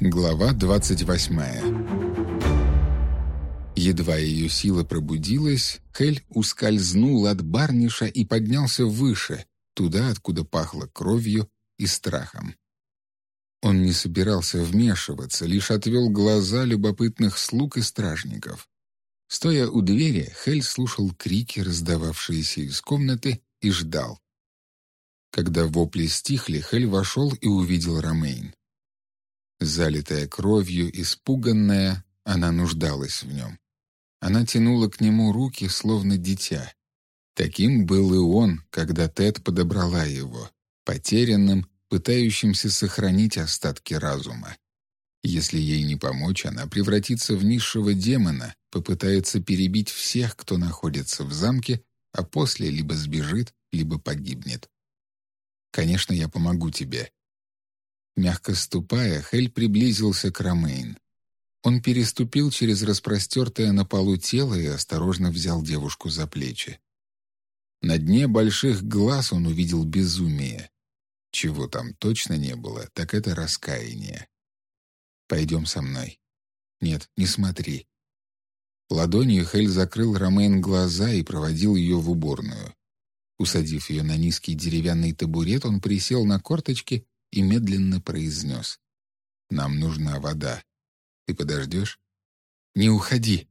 Глава 28 Едва ее сила пробудилась, Хель ускользнул от барниша и поднялся выше, туда, откуда пахло кровью и страхом. Он не собирался вмешиваться, лишь отвел глаза любопытных слуг и стражников. Стоя у двери, Хель слушал крики, раздававшиеся из комнаты, и ждал. Когда вопли стихли, Хель вошел и увидел Ромейн. Залитая кровью, испуганная, она нуждалась в нем. Она тянула к нему руки, словно дитя. Таким был и он, когда Тед подобрала его, потерянным, пытающимся сохранить остатки разума. Если ей не помочь, она превратится в низшего демона, попытается перебить всех, кто находится в замке, а после либо сбежит, либо погибнет. «Конечно, я помогу тебе», Мягко ступая, Хель приблизился к Ромейн. Он переступил через распростертое на полу тело и осторожно взял девушку за плечи. На дне больших глаз он увидел безумие. Чего там точно не было, так это раскаяние. «Пойдем со мной». «Нет, не смотри». Ладонью Хель закрыл Ромейн глаза и проводил ее в уборную. Усадив ее на низкий деревянный табурет, он присел на корточки и медленно произнес. «Нам нужна вода. Ты подождешь?» «Не уходи!»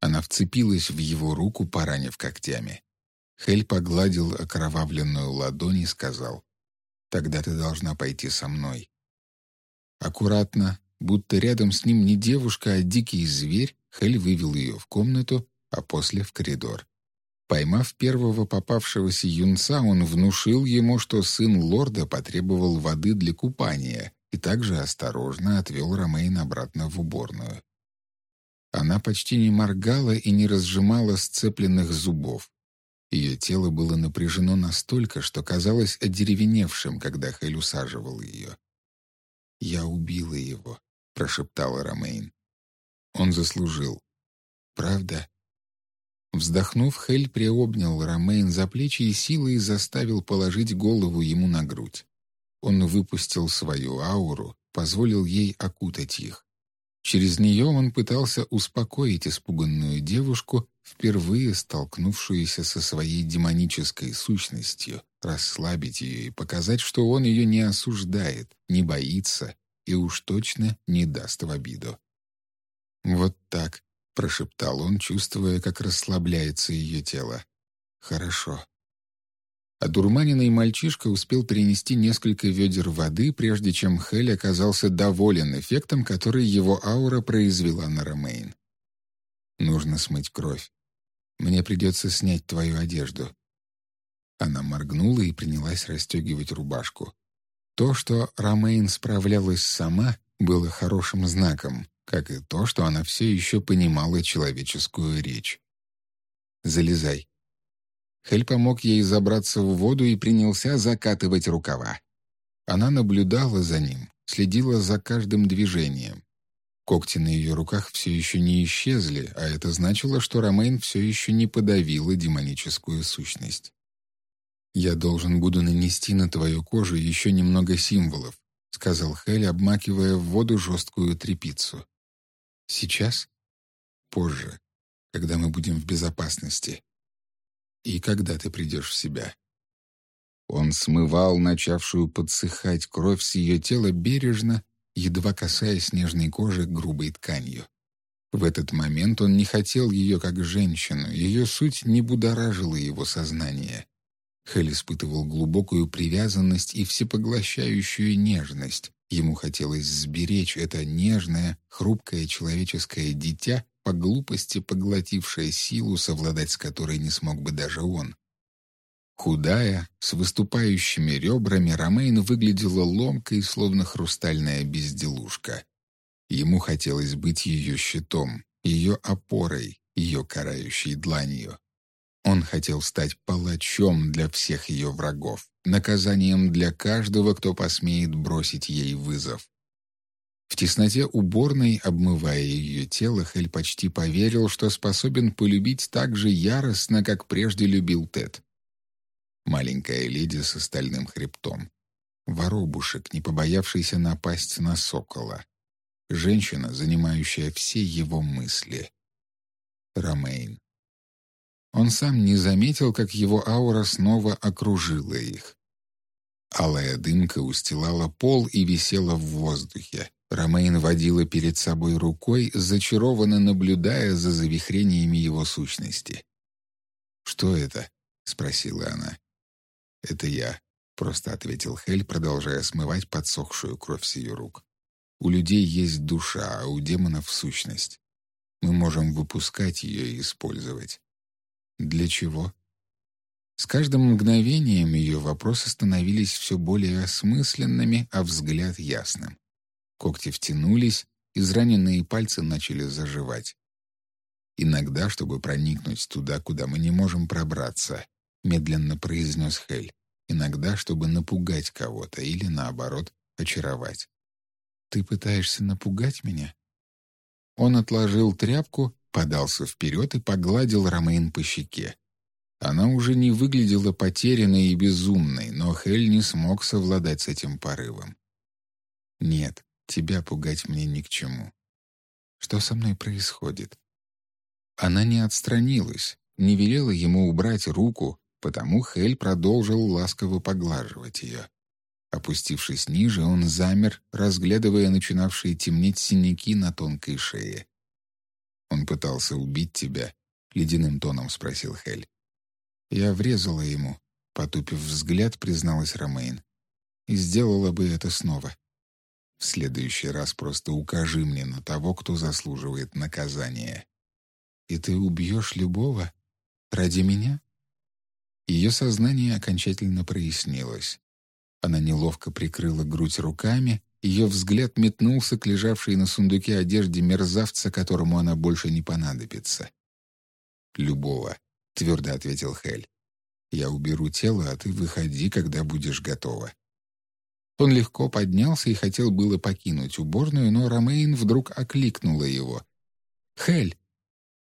Она вцепилась в его руку, поранив когтями. Хель погладил окровавленную ладонь и сказал, «Тогда ты должна пойти со мной». Аккуратно, будто рядом с ним не девушка, а дикий зверь, Хель вывел ее в комнату, а после в коридор. Поймав первого попавшегося юнца, он внушил ему, что сын лорда потребовал воды для купания и также осторожно отвел Ромейн обратно в уборную. Она почти не моргала и не разжимала сцепленных зубов. Ее тело было напряжено настолько, что казалось одеревеневшим, когда Хель усаживал ее. «Я убила его», — прошептала Ромейн. Он заслужил. «Правда?» Вздохнув, Хель приобнял Ромейн за плечи и силой заставил положить голову ему на грудь. Он выпустил свою ауру, позволил ей окутать их. Через нее он пытался успокоить испуганную девушку, впервые столкнувшуюся со своей демонической сущностью, расслабить ее и показать, что он ее не осуждает, не боится и уж точно не даст в обиду. Вот так, прошептал он, чувствуя, как расслабляется ее тело. «Хорошо». Одурманенный мальчишка успел перенести несколько ведер воды, прежде чем Хель оказался доволен эффектом, который его аура произвела на Ромейн. «Нужно смыть кровь. Мне придется снять твою одежду». Она моргнула и принялась расстегивать рубашку. То, что Ромейн справлялась сама, было хорошим знаком как и то, что она все еще понимала человеческую речь. «Залезай». Хель помог ей забраться в воду и принялся закатывать рукава. Она наблюдала за ним, следила за каждым движением. Когти на ее руках все еще не исчезли, а это значило, что Ромейн все еще не подавила демоническую сущность. «Я должен буду нанести на твою кожу еще немного символов», — сказал Хель, обмакивая в воду жесткую тряпицу. Сейчас? Позже, когда мы будем в безопасности. И когда ты придешь в себя. Он смывал начавшую подсыхать кровь с ее тела бережно, едва касаясь нежной кожи грубой тканью. В этот момент он не хотел ее как женщину, ее суть не будоражила его сознание. Хель испытывал глубокую привязанность и всепоглощающую нежность, Ему хотелось сберечь это нежное, хрупкое человеческое дитя, по глупости поглотившее силу, совладать с которой не смог бы даже он. Худая, с выступающими ребрами, Ромейн выглядела ломкой, словно хрустальная безделушка. Ему хотелось быть ее щитом, ее опорой, ее карающей дланью. Он хотел стать палачом для всех ее врагов, наказанием для каждого, кто посмеет бросить ей вызов. В тесноте уборной, обмывая ее тело, Хель почти поверил, что способен полюбить так же яростно, как прежде любил Тед. Маленькая леди с остальным хребтом. воробушек, не побоявшийся напасть на сокола. Женщина, занимающая все его мысли. Ромейн. Он сам не заметил, как его аура снова окружила их. Алая дымка устилала пол и висела в воздухе. Ромейн водила перед собой рукой, зачарованно наблюдая за завихрениями его сущности. «Что это?» — спросила она. «Это я», — просто ответил Хель, продолжая смывать подсохшую кровь с ее рук. «У людей есть душа, а у демонов — сущность. Мы можем выпускать ее и использовать. Для чего? С каждым мгновением ее вопросы становились все более осмысленными, а взгляд ясным. Когти втянулись, израненные пальцы начали заживать. «Иногда, чтобы проникнуть туда, куда мы не можем пробраться», — медленно произнес Хель. «Иногда, чтобы напугать кого-то или, наоборот, очаровать». «Ты пытаешься напугать меня?» Он отложил тряпку, подался вперед и погладил Ромейн по щеке. Она уже не выглядела потерянной и безумной, но Хель не смог совладать с этим порывом. «Нет, тебя пугать мне ни к чему. Что со мной происходит?» Она не отстранилась, не велела ему убрать руку, потому Хель продолжил ласково поглаживать ее. Опустившись ниже, он замер, разглядывая начинавшие темнеть синяки на тонкой шее. «Он пытался убить тебя?» — ледяным тоном спросил Хель. Я врезала ему, потупив взгляд, призналась Ромейн. И сделала бы это снова. В следующий раз просто укажи мне на того, кто заслуживает наказания. И ты убьешь любого? Ради меня? Ее сознание окончательно прояснилось. Она неловко прикрыла грудь руками, ее взгляд метнулся к лежавшей на сундуке одежде мерзавца, которому она больше не понадобится. «Любого», — твердо ответил Хель. «Я уберу тело, а ты выходи, когда будешь готова». Он легко поднялся и хотел было покинуть уборную, но Ромейн вдруг окликнула его. «Хель!»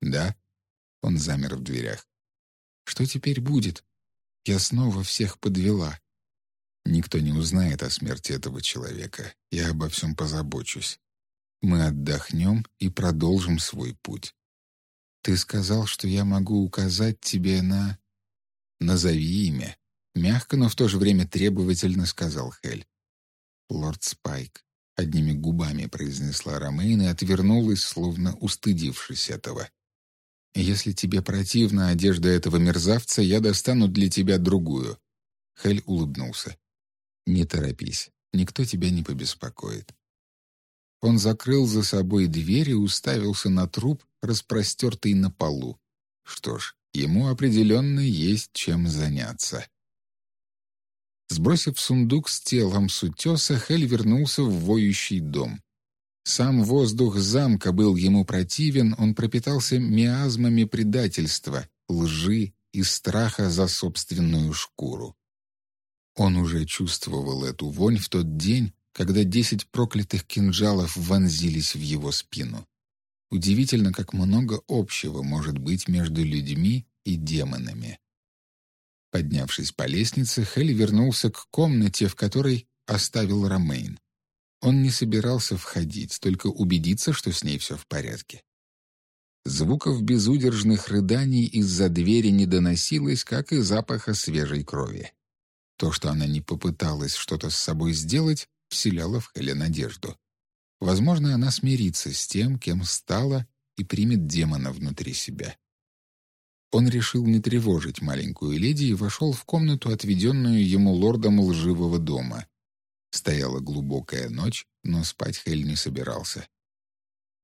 «Да?» Он замер в дверях. «Что теперь будет? Я снова всех подвела». Никто не узнает о смерти этого человека. Я обо всем позабочусь. Мы отдохнем и продолжим свой путь. Ты сказал, что я могу указать тебе на... Назови имя. Мягко, но в то же время требовательно сказал Хель. Лорд Спайк. Одними губами произнесла Ромейн и отвернулась, словно устыдившись этого. «Если тебе противна одежда этого мерзавца, я достану для тебя другую». Хель улыбнулся. «Не торопись, никто тебя не побеспокоит». Он закрыл за собой дверь и уставился на труп, распростертый на полу. Что ж, ему определенно есть чем заняться. Сбросив сундук с телом с утеса, Хель вернулся в воющий дом. Сам воздух замка был ему противен, он пропитался миазмами предательства, лжи и страха за собственную шкуру. Он уже чувствовал эту вонь в тот день, когда десять проклятых кинжалов вонзились в его спину. Удивительно, как много общего может быть между людьми и демонами. Поднявшись по лестнице, Хелли вернулся к комнате, в которой оставил Ромейн. Он не собирался входить, только убедиться, что с ней все в порядке. Звуков безудержных рыданий из-за двери не доносилось, как и запаха свежей крови. То, что она не попыталась что-то с собой сделать, вселяло в Хеле надежду. Возможно, она смирится с тем, кем стала, и примет демона внутри себя. Он решил не тревожить маленькую леди и вошел в комнату, отведенную ему лордом лживого дома. Стояла глубокая ночь, но спать Хель не собирался.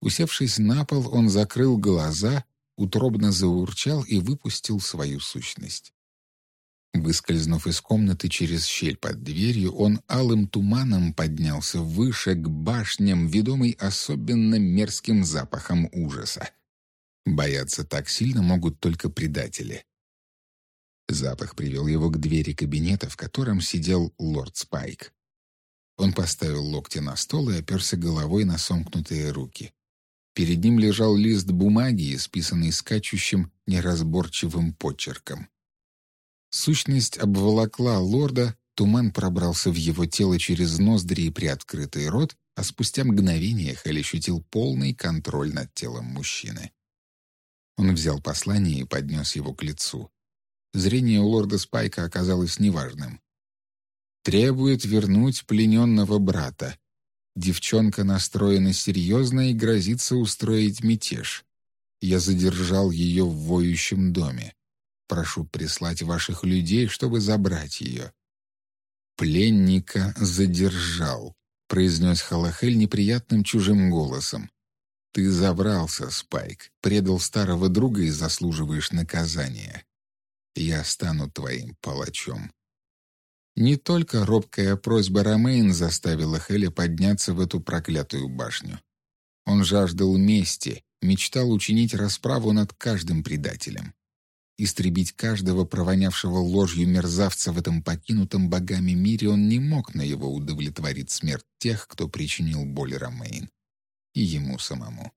Усевшись на пол, он закрыл глаза, утробно заурчал и выпустил свою сущность. Выскользнув из комнаты через щель под дверью, он алым туманом поднялся выше к башням, ведомый особенно мерзким запахом ужаса. Бояться так сильно могут только предатели. Запах привел его к двери кабинета, в котором сидел лорд Спайк. Он поставил локти на стол и оперся головой на сомкнутые руки. Перед ним лежал лист бумаги, исписанный скачущим, неразборчивым почерком. Сущность обволокла лорда, Туман пробрался в его тело через ноздри и приоткрытый рот, а спустя мгновение Хель ощутил полный контроль над телом мужчины. Он взял послание и поднес его к лицу. Зрение у лорда Спайка оказалось неважным. «Требует вернуть плененного брата. Девчонка настроена серьезно и грозится устроить мятеж. Я задержал ее в воющем доме. Прошу прислать ваших людей, чтобы забрать ее». «Пленника задержал», — произнес Халахель неприятным чужим голосом. «Ты забрался, Спайк, предал старого друга и заслуживаешь наказания. Я стану твоим палачом». Не только робкая просьба Ромейн заставила Хеля подняться в эту проклятую башню. Он жаждал мести, мечтал учинить расправу над каждым предателем. Истребить каждого провонявшего ложью мерзавца в этом покинутом богами мире он не мог, но его удовлетворить смерть тех, кто причинил боль Ромейн. И ему самому.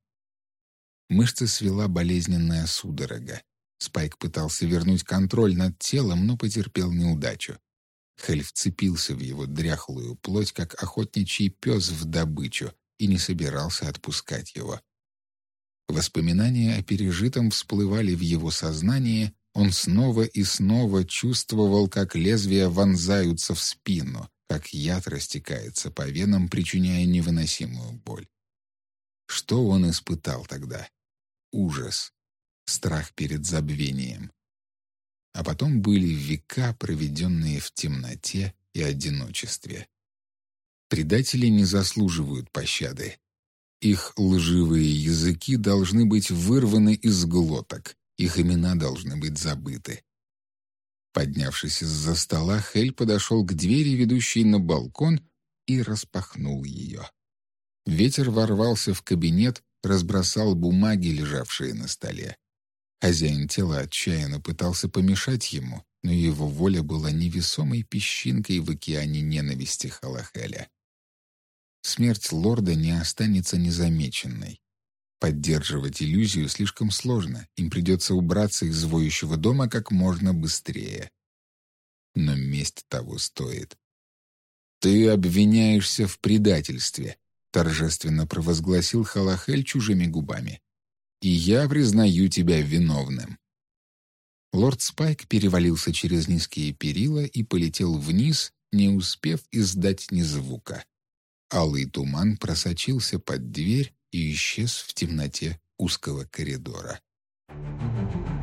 Мышцы свела болезненная судорога. Спайк пытался вернуть контроль над телом, но потерпел неудачу. Хель вцепился в его дряхлую плоть, как охотничий пес в добычу, и не собирался отпускать его. Воспоминания о пережитом всплывали в его сознание, он снова и снова чувствовал, как лезвия вонзаются в спину, как яд растекается по венам, причиняя невыносимую боль. Что он испытал тогда? Ужас, страх перед забвением а потом были века, проведенные в темноте и одиночестве. Предатели не заслуживают пощады. Их лживые языки должны быть вырваны из глоток, их имена должны быть забыты. Поднявшись из-за стола, Хель подошел к двери, ведущей на балкон, и распахнул ее. Ветер ворвался в кабинет, разбросал бумаги, лежавшие на столе. Хозяин тела отчаянно пытался помешать ему, но его воля была невесомой песчинкой в океане ненависти Халахеля. Смерть лорда не останется незамеченной. Поддерживать иллюзию слишком сложно, им придется убраться из воющего дома как можно быстрее. Но месть того стоит. «Ты обвиняешься в предательстве», — торжественно провозгласил Халахель чужими губами и я признаю тебя виновным». Лорд Спайк перевалился через низкие перила и полетел вниз, не успев издать ни звука. Алый туман просочился под дверь и исчез в темноте узкого коридора. Thank you.